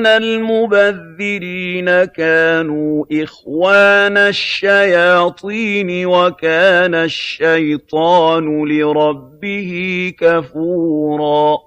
إِنَّ الْمُبَذِّرِينَ كَانُوا إِخْوَانَ الشَّيَاطِينِ وَكَانَ الشَّيْطَانُ لِرَبِّهِ كَفُورًا